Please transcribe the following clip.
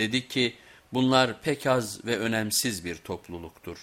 Dedi ki bunlar pek az ve önemsiz bir topluluktur.